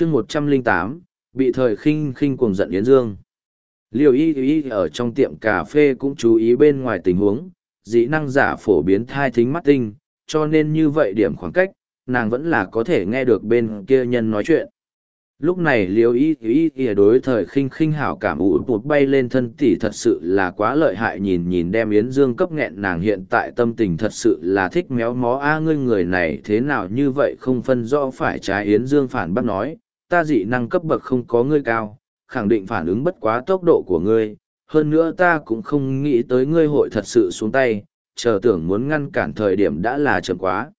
chương một trăm linh tám, bị thời khinh khinh cuồng giận yến dương. Liều y y ở trong tiệm cà phê cũng chú ý bên ngoài tình huống dĩ năng giả phổ biến thai thính mắt tinh, cho nên như vậy điểm khoảng cách, nàng vẫn là có thể nghe được bên kia nhân nói chuyện. Lúc này liều y y y đối thời khinh khinh hảo cảm ủ bụt bay lên thân tỷ thật sự là quá lợi hại nhìn nhìn đem yến dương cấp nghẹn nàng hiện tại tâm tình thật sự là thích méo mó. A, ngươi người này thế nào như vậy không phân rõ phải trái yến dương phản bác nói ta dị năng cấp bậc không có ngươi cao khẳng định phản ứng bất quá tốc độ của ngươi hơn nữa ta cũng không nghĩ tới ngươi hội thật sự xuống tay chờ tưởng muốn ngăn cản thời điểm đã là chậm quá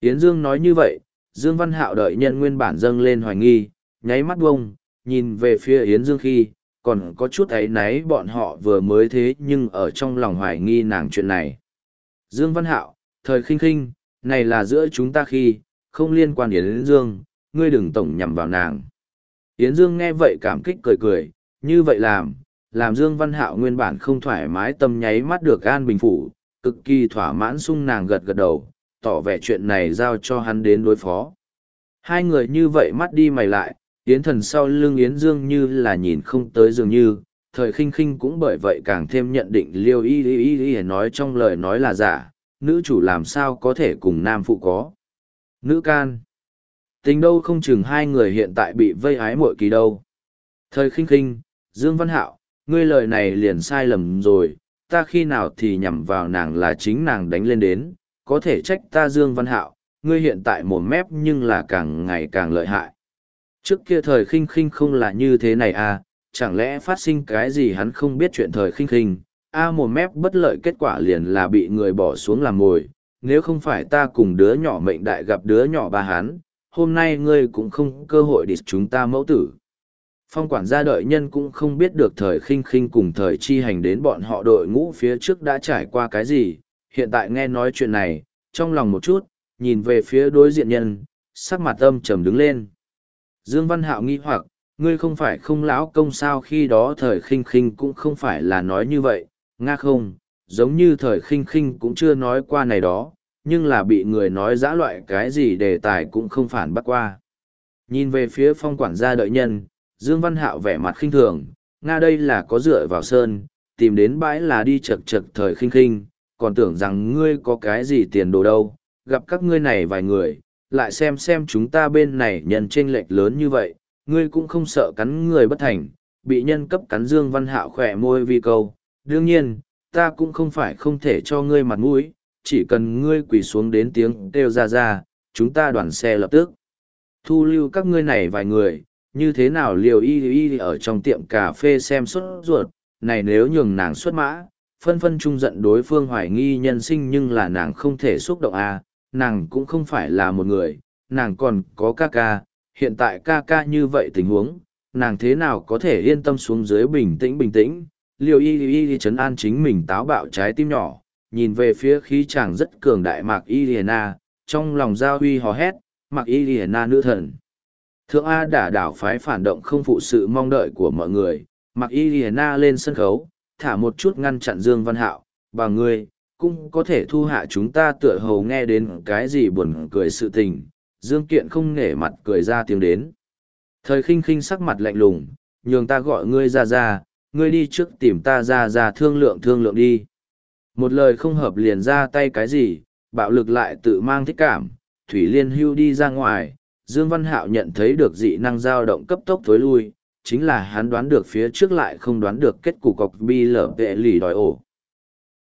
yến dương nói như vậy dương văn hạo đợi nhân nguyên bản dâng lên hoài nghi nháy mắt bông, nhìn về phía Yến Dương khi, còn có chút ấy náy bọn họ vừa mới thế nhưng ở trong lòng hoài nghi nàng chuyện này. Dương Văn Hạo, thời khinh khinh, này là giữa chúng ta khi, không liên quan đến Yến Dương, ngươi đừng tổng nhằm vào nàng. Yến Dương nghe vậy cảm kích cười cười, như vậy làm, làm Dương Văn Hạo nguyên bản không thoải mái tâm nháy mắt được an bình phủ, cực kỳ thỏa mãn sung nàng gật gật đầu, tỏ vẻ chuyện này giao cho hắn đến đối phó. Hai người như vậy mắt đi mày lại, Yến thần sau lưng Yến Dương như là nhìn không tới dường như, thời khinh khinh cũng bởi vậy càng thêm nhận định liêu y y y y nói trong lời nói là giả, nữ chủ làm sao có thể cùng nam phụ có. Nữ can. Tình đâu không chừng hai người hiện tại bị vây ái muội kỳ đâu. Thời khinh khinh, Dương Văn Hạo, ngươi lời này liền sai lầm rồi, ta khi nào thì nhằm vào nàng là chính nàng đánh lên đến, có thể trách ta Dương Văn Hạo, ngươi hiện tại mồm mép nhưng là càng ngày càng lợi hại. Trước kia thời khinh khinh không là như thế này à, chẳng lẽ phát sinh cái gì hắn không biết chuyện thời khinh khinh, a à, mép bất lợi kết quả liền là bị người bỏ xuống làm mồi, nếu không phải ta cùng đứa nhỏ mệnh đại gặp đứa nhỏ ba hắn, hôm nay ngươi cũng không cơ hội để chúng ta mẫu tử. Phong quản gia đợi nhân cũng không biết được thời khinh khinh cùng thời chi hành đến bọn họ đội ngũ phía trước đã trải qua cái gì, hiện tại nghe nói chuyện này, trong lòng một chút, nhìn về phía đối diện nhân, sắc mặt âm trầm đứng lên. Dương Văn Hạo nghi hoặc, ngươi không phải không lão công sao khi đó thời khinh khinh cũng không phải là nói như vậy, nga không, giống như thời khinh khinh cũng chưa nói qua này đó, nhưng là bị người nói giã loại cái gì đề tài cũng không phản bác qua. Nhìn về phía phong quản gia đợi nhân, Dương Văn Hạo vẻ mặt khinh thường, Nga đây là có dựa vào sơn, tìm đến bãi là đi chật chật thời khinh khinh, còn tưởng rằng ngươi có cái gì tiền đồ đâu, gặp các ngươi này vài người, lại xem xem chúng ta bên này nhân chênh lệch lớn như vậy, ngươi cũng không sợ cắn người bất thành, bị nhân cấp cắn Dương Văn Hạo khỏe môi vi câu. Đương nhiên, ta cũng không phải không thể cho ngươi mặt mũi, chỉ cần ngươi quỳ xuống đến tiếng kêu ra ra, chúng ta đoàn xe lập tức. Thu lưu các ngươi này vài người, như thế nào liều y y ở trong tiệm cà phê xem xuất ruột, này nếu nhường nàng xuất mã, phân phân trung giận đối phương hoài nghi nhân sinh nhưng là nàng không thể xúc động à, nàng cũng không phải là một người, nàng còn có ca ca, hiện tại ca ca như vậy tình huống, nàng thế nào có thể yên tâm xuống dưới bình tĩnh bình tĩnh, liều y y y chấn an chính mình táo bạo trái tim nhỏ, nhìn về phía khí chàng rất cường đại mạc y liana, trong lòng giao huy hò hét, mạc y liana nữ thần. Thượng A đả đảo phái phản động không phụ sự mong đợi của mọi người, mạc y liana lên sân khấu, thả một chút ngăn chặn Dương Văn Hạo, bà người, cũng có thể thu hạ chúng ta tựa hầu nghe đến cái gì buồn cười sự tình. Dương Kiện không nể mặt cười ra tiếng đến. Thời khinh khinh sắc mặt lạnh lùng, nhường ta gọi ngươi ra ra, ngươi đi trước tìm ta ra ra thương lượng thương lượng đi. Một lời không hợp liền ra tay cái gì, bạo lực lại tự mang thích cảm, Thủy Liên hưu đi ra ngoài, Dương Văn Hạo nhận thấy được dị năng dao động cấp tốc thối lui, chính là hắn đoán được phía trước lại không đoán được kết cục cọc bi lở vệ lì đòi ổ.